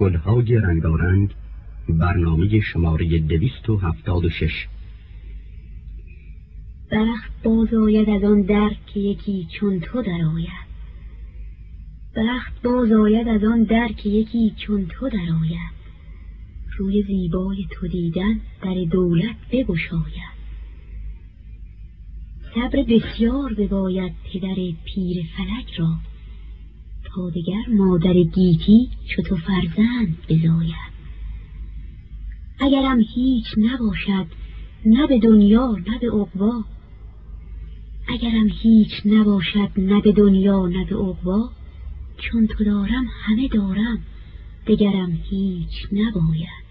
گلهای رنگارنگ برنامه شماره دویست و هفتاد و شش. برخت باز آید از آن در که یکی چون تو در آید. برخت باز آید از آن در که یکی چون تو در آید. روی زیبای تو دیدن در دولت بگشاید. صبر بسیار بباید پدر پیر فلک را. تا دگر مادر گیتی چو تو فرزند بزاید. اگرم هیچ نباشد نه به دنیا نه به عقبا. اگرم هیچ نباشد نه به دنیا نه به عقبا چون تو دارم همه دارم دگرم هیچ نباید.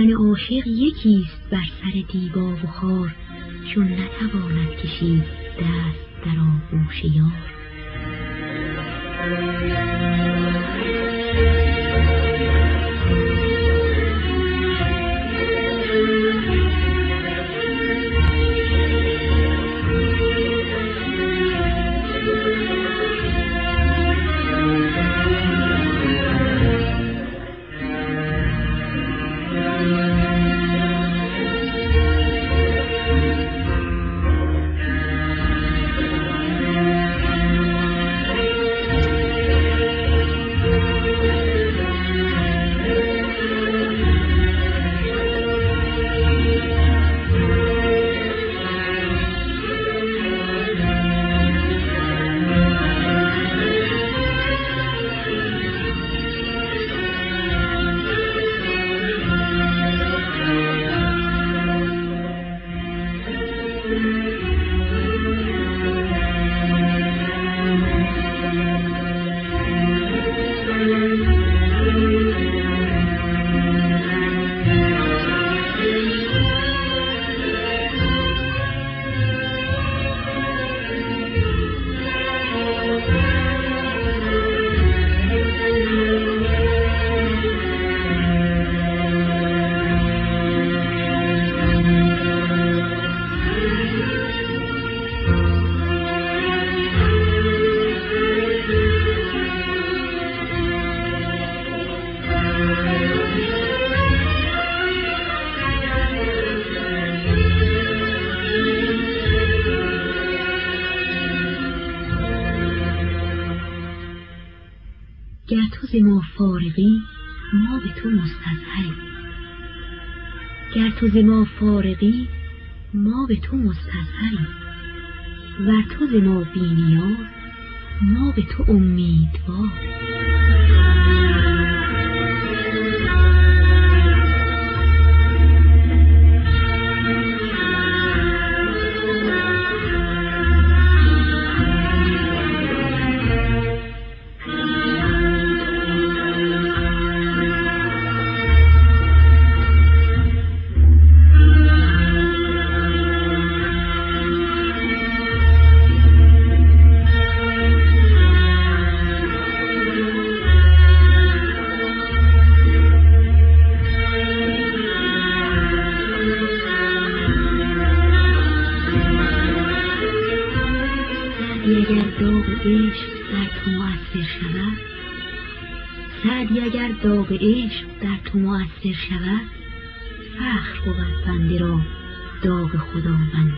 خفتن عاشق یکیست بر سر دیبا و خار چون نتواند کشید دست در آغوش یار. گر تو ز ما فارغی ما به تو مستظهریم. گر تو ز ما فارغی ما به تو مستظهریم. ور تو ز ما بی ما به تو امیدوار مؤثر شود فخر بود بنده را داغ خداوندگار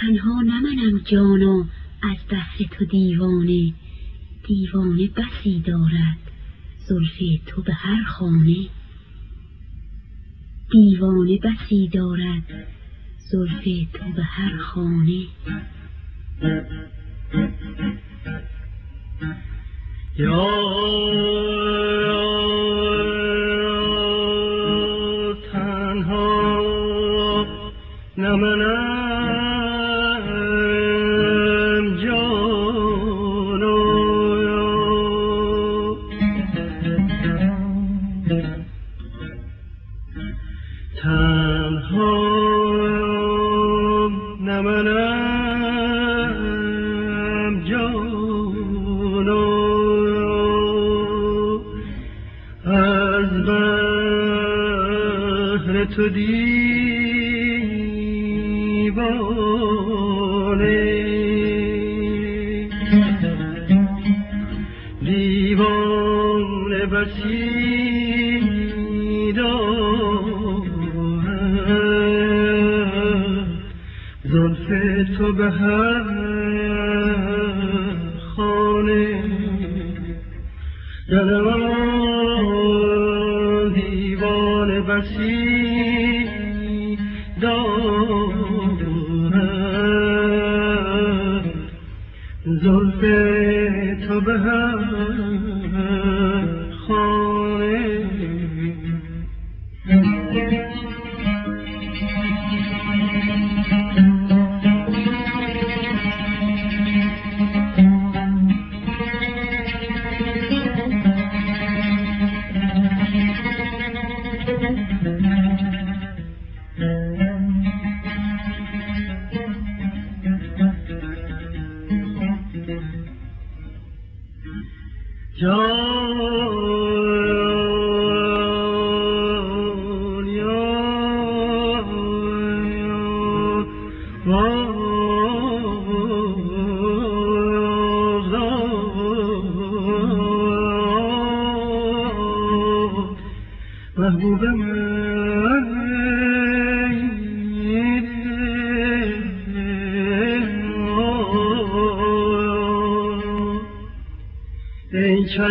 تنها نمنم جانا از بحر تو دیوانه دیوانه بسی دارد زلف تو به هر خانه. دیوانه بسی دارد زلف تو به هر خانه. یا تنها نمنم تو دیوانه. دیوانه بسی زلف تو به هر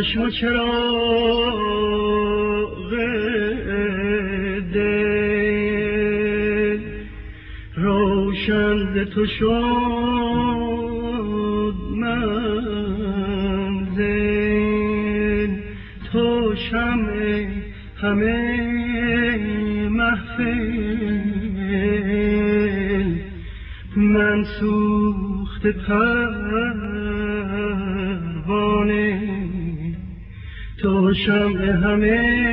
چشم چرا دل روشن ز تو شد منزل تو شمع همه شمع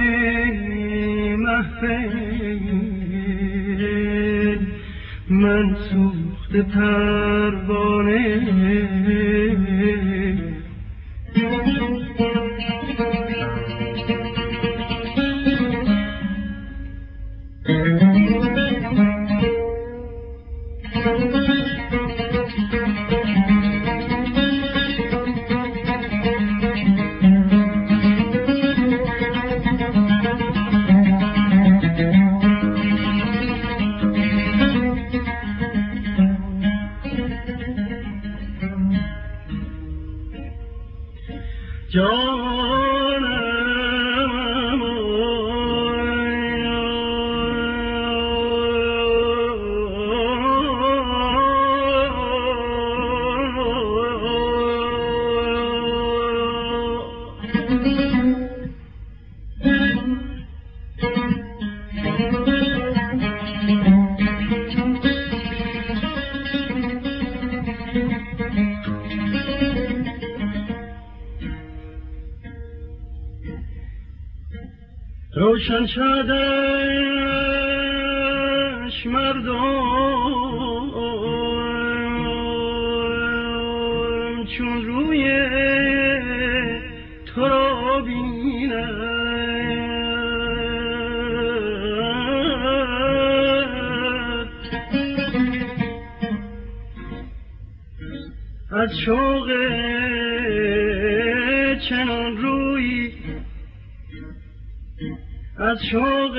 روشن شدش مردم چون روی تو را از شوق از شوق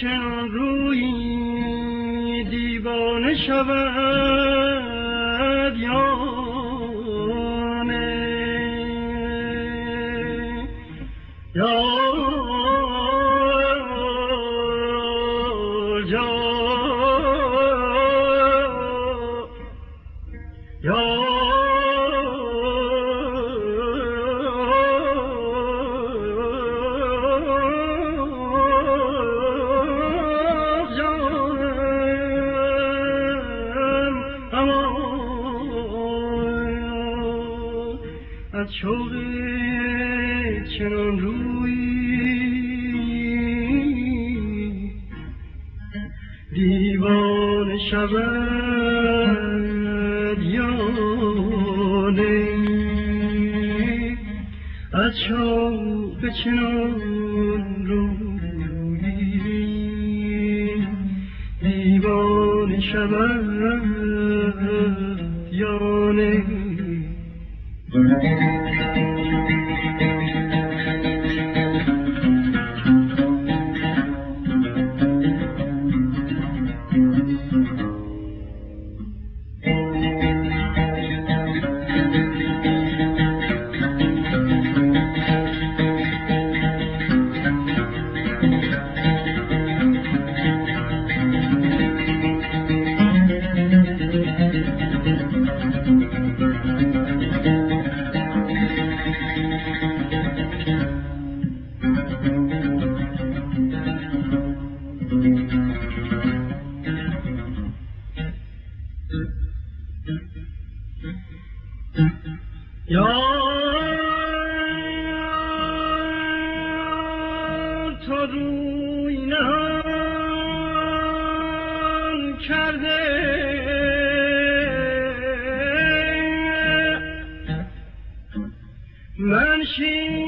چن روی دیوانه شود یانه. یا یا معشوق چنان روی. دیوان شود یانه از شوق she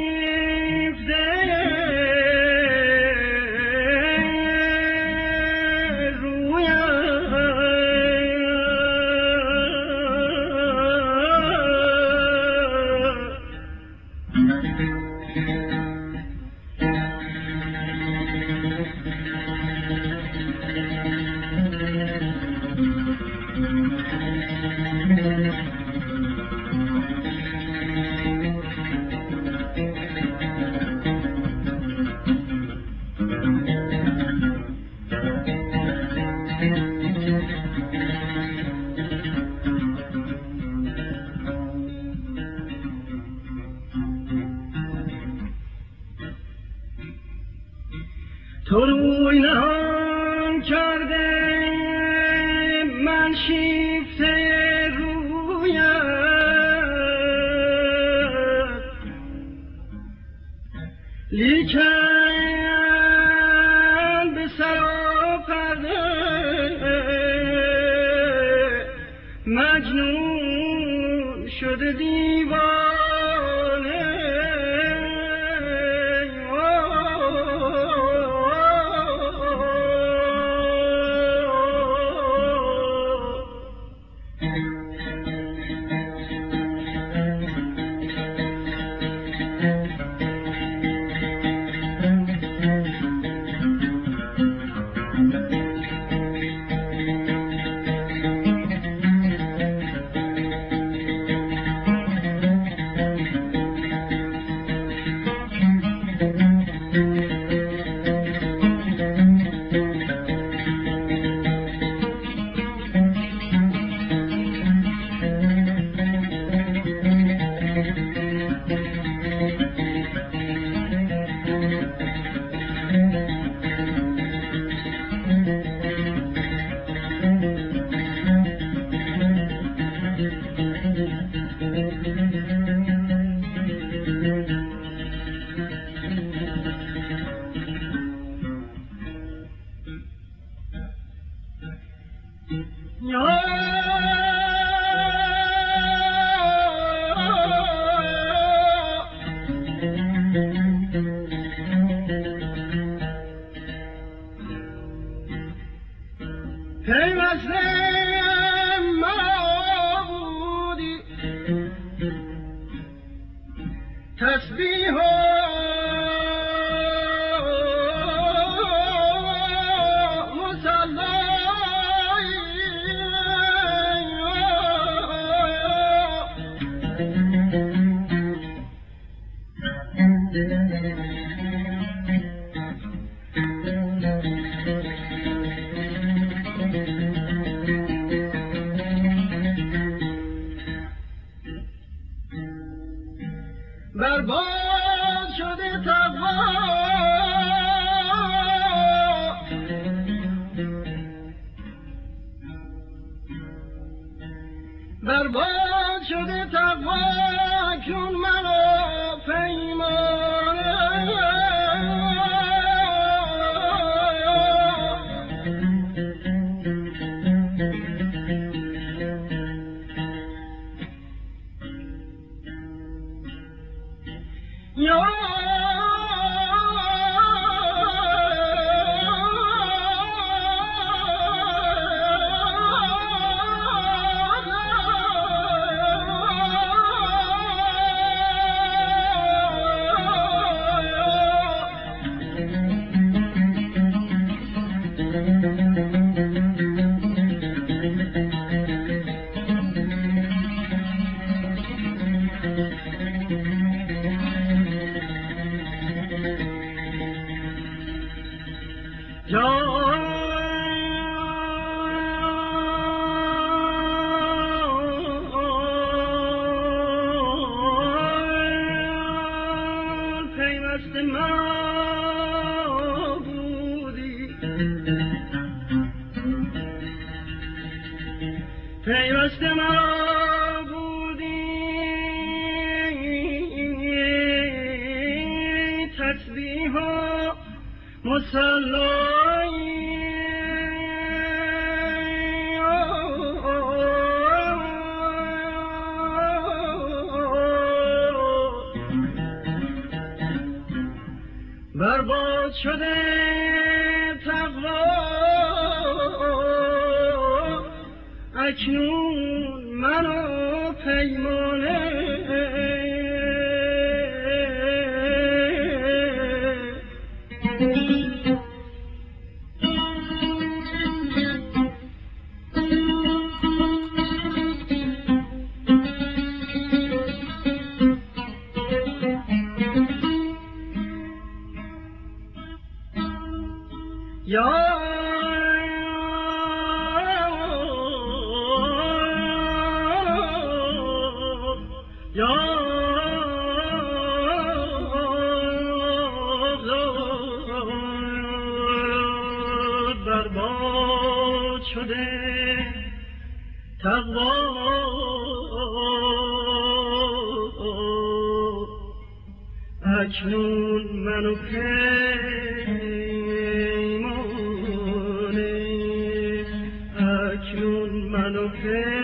تو روی نهان کرده من شیفته رویت. لیکن به سرا پرده مجنون شده دید Hey, my friend! شده تقوا اکنون مرا پیمان Joe I'm on. day.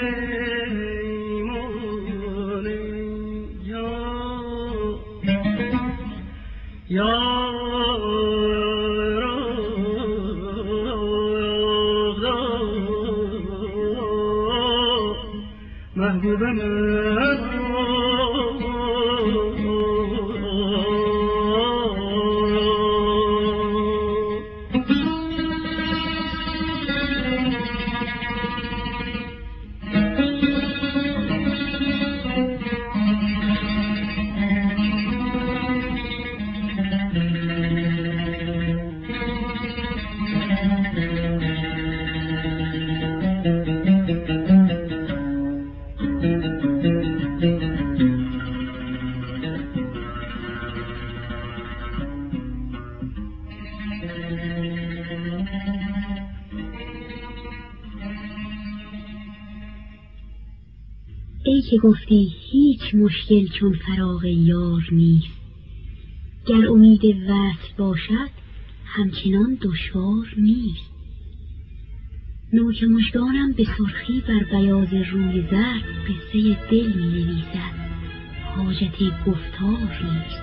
که گفتی هیچ مشکل چون فراغ یار نیست. گر امید وصل باشد همچنان دشوار نیست. نوک مژگانم به سرخی بر بیاض روی زرد قصه دل می نویسد حاجت گفتار نیست.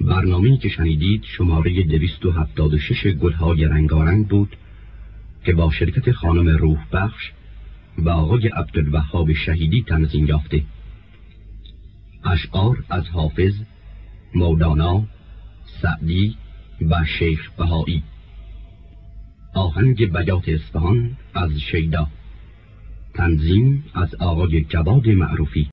برنامه که شنیدید شماره 276 گلهای رنگارنگ بود که با شرکت خانم روح بخش و آقای عبدالوهاب شهیدی تنظیم یافته. اشعار از حافظ مولانا سعدی و شیخ بهایی. آهنگ بیات اصفهان از شیدا. تنظیم از آقای جواد معروفی.